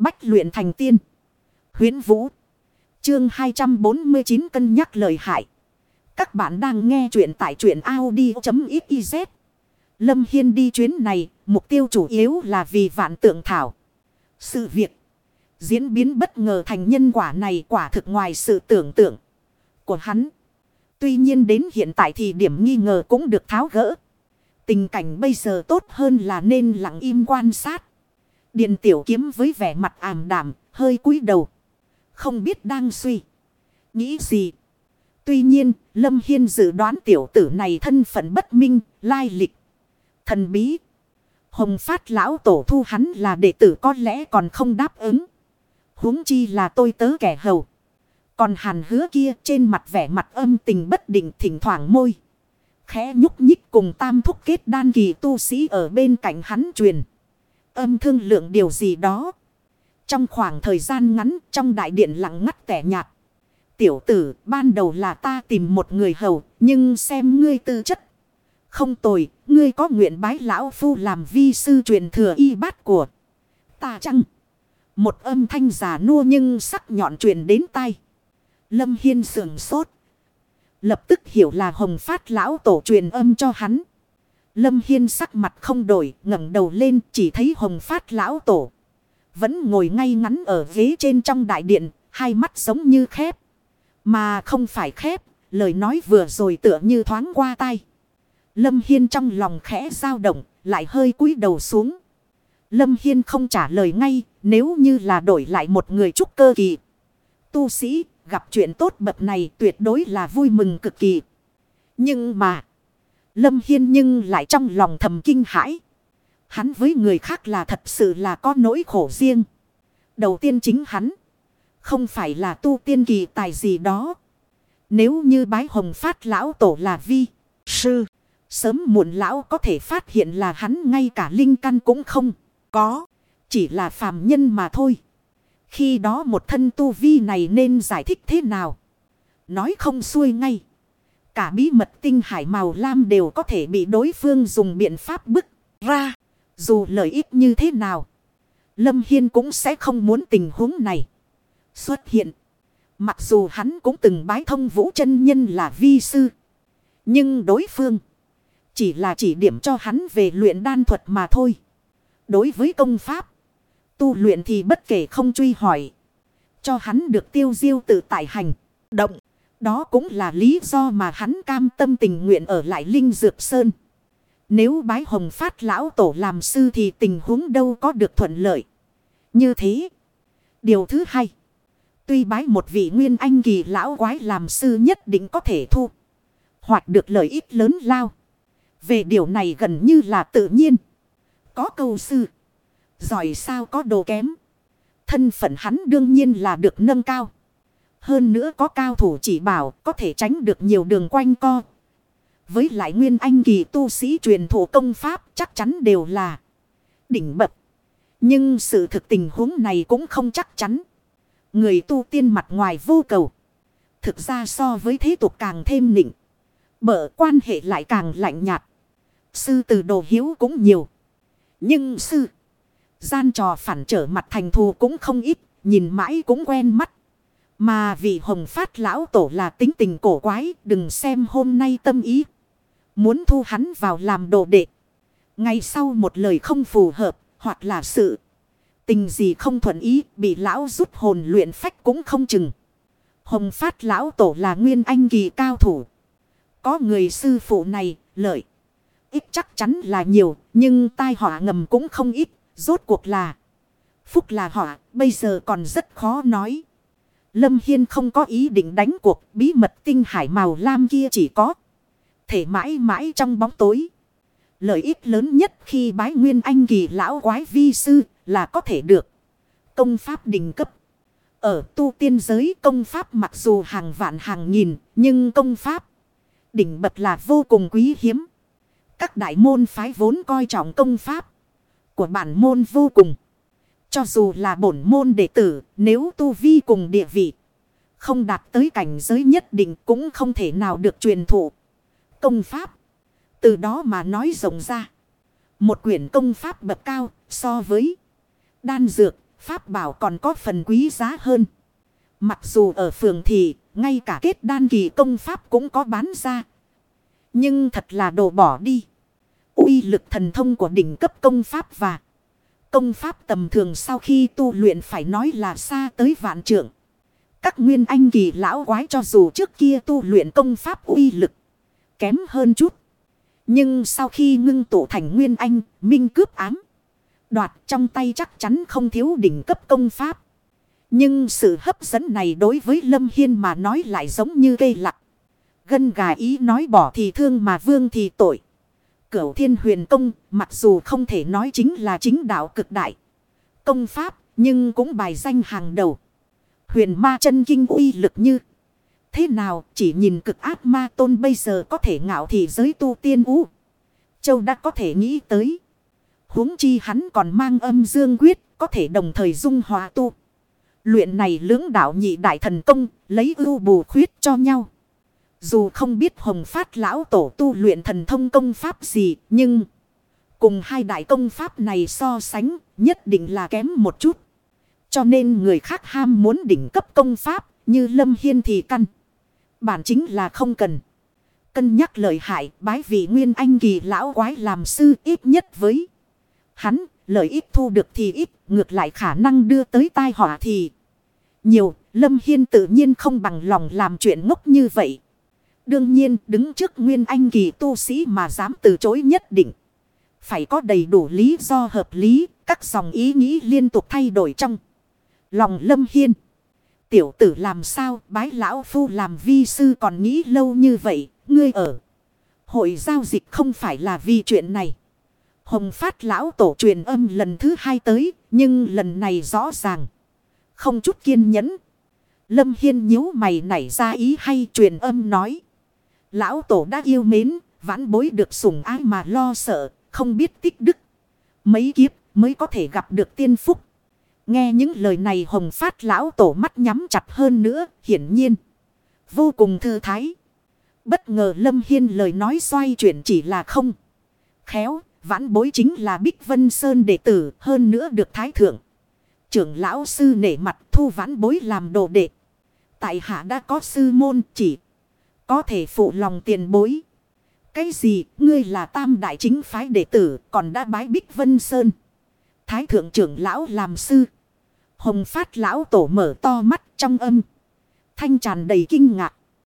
Bách luyện thành tiên. Huyến Vũ. Chương 249 cân nhắc lời hại. Các bạn đang nghe truyện tại truyện Audi.xyz. Lâm Hiên đi chuyến này, mục tiêu chủ yếu là vì vạn tượng thảo. Sự việc diễn biến bất ngờ thành nhân quả này quả thực ngoài sự tưởng tượng của hắn. Tuy nhiên đến hiện tại thì điểm nghi ngờ cũng được tháo gỡ. Tình cảnh bây giờ tốt hơn là nên lặng im quan sát điền tiểu kiếm với vẻ mặt ảm đảm, hơi cúi đầu. Không biết đang suy. Nghĩ gì? Tuy nhiên, Lâm Hiên dự đoán tiểu tử này thân phận bất minh, lai lịch. Thần bí. Hồng phát lão tổ thu hắn là đệ tử có lẽ còn không đáp ứng. huống chi là tôi tớ kẻ hầu. Còn hàn hứa kia trên mặt vẻ mặt âm tình bất định thỉnh thoảng môi. Khẽ nhúc nhích cùng tam thúc kết đan kỳ tu sĩ ở bên cạnh hắn truyền. Âm thương lượng điều gì đó. Trong khoảng thời gian ngắn trong đại điện lặng ngắt tẻ nhạt. Tiểu tử ban đầu là ta tìm một người hầu nhưng xem ngươi tư chất. Không tồi, ngươi có nguyện bái lão phu làm vi sư truyền thừa y bát của ta chăng? Một âm thanh giả nua nhưng sắc nhọn truyền đến tai. Lâm Hiên sườn sốt. Lập tức hiểu là hồng phát lão tổ truyền âm cho hắn. Lâm Hiên sắc mặt không đổi, ngẩng đầu lên chỉ thấy hồng phát lão tổ. Vẫn ngồi ngay ngắn ở ghế trên trong đại điện, hai mắt giống như khép. Mà không phải khép, lời nói vừa rồi tựa như thoáng qua tay. Lâm Hiên trong lòng khẽ dao động, lại hơi cúi đầu xuống. Lâm Hiên không trả lời ngay, nếu như là đổi lại một người trúc cơ kỳ. Tu sĩ, gặp chuyện tốt bậc này tuyệt đối là vui mừng cực kỳ. Nhưng mà, Lâm Hiên nhưng lại trong lòng thầm kinh hãi. Hắn với người khác là thật sự là có nỗi khổ riêng. Đầu tiên chính hắn. Không phải là tu tiên kỳ tài gì đó. Nếu như bái hồng phát lão tổ là vi, sư. Sớm muộn lão có thể phát hiện là hắn ngay cả linh căn cũng không có. Chỉ là phàm nhân mà thôi. Khi đó một thân tu vi này nên giải thích thế nào? Nói không xuôi ngay. Cả bí mật tinh hải màu lam đều có thể bị đối phương dùng biện pháp bức ra. Dù lợi ích như thế nào. Lâm Hiên cũng sẽ không muốn tình huống này xuất hiện. Mặc dù hắn cũng từng bái thông vũ chân nhân là vi sư. Nhưng đối phương chỉ là chỉ điểm cho hắn về luyện đan thuật mà thôi. Đối với công pháp, tu luyện thì bất kể không truy hỏi. Cho hắn được tiêu diêu tự tại hành, động. Đó cũng là lý do mà hắn cam tâm tình nguyện ở lại Linh Dược Sơn. Nếu bái hồng phát lão tổ làm sư thì tình huống đâu có được thuận lợi. Như thế. Điều thứ hai. Tuy bái một vị nguyên anh kỳ lão quái làm sư nhất định có thể thu. Hoặc được lợi ích lớn lao. Về điều này gần như là tự nhiên. Có câu sư. Giỏi sao có đồ kém. Thân phận hắn đương nhiên là được nâng cao. Hơn nữa có cao thủ chỉ bảo có thể tránh được nhiều đường quanh co. Với lại nguyên anh kỳ tu sĩ truyền thủ công pháp chắc chắn đều là đỉnh bậc. Nhưng sự thực tình huống này cũng không chắc chắn. Người tu tiên mặt ngoài vô cầu. Thực ra so với thế tục càng thêm nịnh. Bở quan hệ lại càng lạnh nhạt. Sư từ đồ hiếu cũng nhiều. Nhưng sư. Gian trò phản trở mặt thành thù cũng không ít. Nhìn mãi cũng quen mắt. Mà vì hồng phát lão tổ là tính tình cổ quái. Đừng xem hôm nay tâm ý. Muốn thu hắn vào làm đồ đệ. Ngay sau một lời không phù hợp. Hoặc là sự. Tình gì không thuận ý. Bị lão rút hồn luyện phách cũng không chừng. Hồng phát lão tổ là nguyên anh kỳ cao thủ. Có người sư phụ này lợi ít chắc chắn là nhiều, nhưng tai họa ngầm cũng không ít, rốt cuộc là. Phúc là họa, bây giờ còn rất khó nói. Lâm Hiên không có ý định đánh cuộc, bí mật tinh hải màu lam kia chỉ có. Thể mãi mãi trong bóng tối. Lợi ích lớn nhất khi bái nguyên anh kỳ lão quái vi sư là có thể được. Công pháp đỉnh cấp. Ở tu tiên giới công pháp mặc dù hàng vạn hàng nghìn, nhưng công pháp đỉnh bậc là vô cùng quý hiếm. Các đại môn phái vốn coi trọng công pháp của bản môn vô cùng. Cho dù là bổn môn đệ tử, nếu tu vi cùng địa vị, không đạt tới cảnh giới nhất định cũng không thể nào được truyền thụ. Công pháp, từ đó mà nói rộng ra. Một quyển công pháp bậc cao so với đan dược, Pháp bảo còn có phần quý giá hơn. Mặc dù ở phường thì ngay cả kết đan kỳ công pháp cũng có bán ra. Nhưng thật là đồ bỏ đi. uy lực thần thông của đỉnh cấp công pháp và công pháp tầm thường sau khi tu luyện phải nói là xa tới vạn trượng. Các nguyên anh kỳ lão quái cho dù trước kia tu luyện công pháp uy lực kém hơn chút. Nhưng sau khi ngưng tụ thành nguyên anh, minh cướp ám. Đoạt trong tay chắc chắn không thiếu đỉnh cấp công pháp. Nhưng sự hấp dẫn này đối với Lâm Hiên mà nói lại giống như cây lặng. Gân gà ý nói bỏ thì thương mà vương thì tội. Cửu thiên huyền công, mặc dù không thể nói chính là chính đạo cực đại. Công pháp, nhưng cũng bài danh hàng đầu. Huyền ma chân kinh uy lực như. Thế nào, chỉ nhìn cực ác ma tôn bây giờ có thể ngạo thì giới tu tiên ú. Châu đã có thể nghĩ tới. huống chi hắn còn mang âm dương quyết, có thể đồng thời dung hòa tu. Luyện này lưỡng đạo nhị đại thần công, lấy ưu bù khuyết cho nhau. Dù không biết hồng phát lão tổ tu luyện thần thông công pháp gì nhưng cùng hai đại công pháp này so sánh nhất định là kém một chút. Cho nên người khác ham muốn đỉnh cấp công pháp như Lâm Hiên thì căn. Bản chính là không cần. Cân nhắc lợi hại bái vị nguyên anh kỳ lão quái làm sư ít nhất với. Hắn, lợi ích thu được thì ít, ngược lại khả năng đưa tới tai họa thì nhiều. Lâm Hiên tự nhiên không bằng lòng làm chuyện ngốc như vậy. Đương nhiên đứng trước nguyên anh kỳ tu sĩ mà dám từ chối nhất định. Phải có đầy đủ lý do hợp lý, các dòng ý nghĩ liên tục thay đổi trong lòng Lâm Hiên. Tiểu tử làm sao bái lão phu làm vi sư còn nghĩ lâu như vậy, ngươi ở. Hội giao dịch không phải là vì chuyện này. Hồng phát lão tổ truyền âm lần thứ hai tới, nhưng lần này rõ ràng. Không chút kiên nhẫn. Lâm Hiên nhíu mày nảy ra ý hay truyền âm nói. Lão tổ đã yêu mến, vãn bối được sủng ái mà lo sợ, không biết tích đức. Mấy kiếp mới có thể gặp được tiên phúc. Nghe những lời này hồng phát lão tổ mắt nhắm chặt hơn nữa, hiển nhiên. Vô cùng thư thái. Bất ngờ Lâm Hiên lời nói xoay chuyển chỉ là không. Khéo, vãn bối chính là Bích Vân Sơn đệ tử, hơn nữa được thái thượng. Trưởng lão sư nể mặt thu vãn bối làm đồ đệ. Tại hạ đã có sư môn chỉ có thể phụ lòng tiền bối. Cái gì, ngươi là tam đại chính phái đệ tử, còn đã bái Bích Vân Sơn. Thái thượng trưởng lão làm sư. Hồng phát lão tổ mở to mắt trong âm. Thanh tràn đầy kinh ngạc.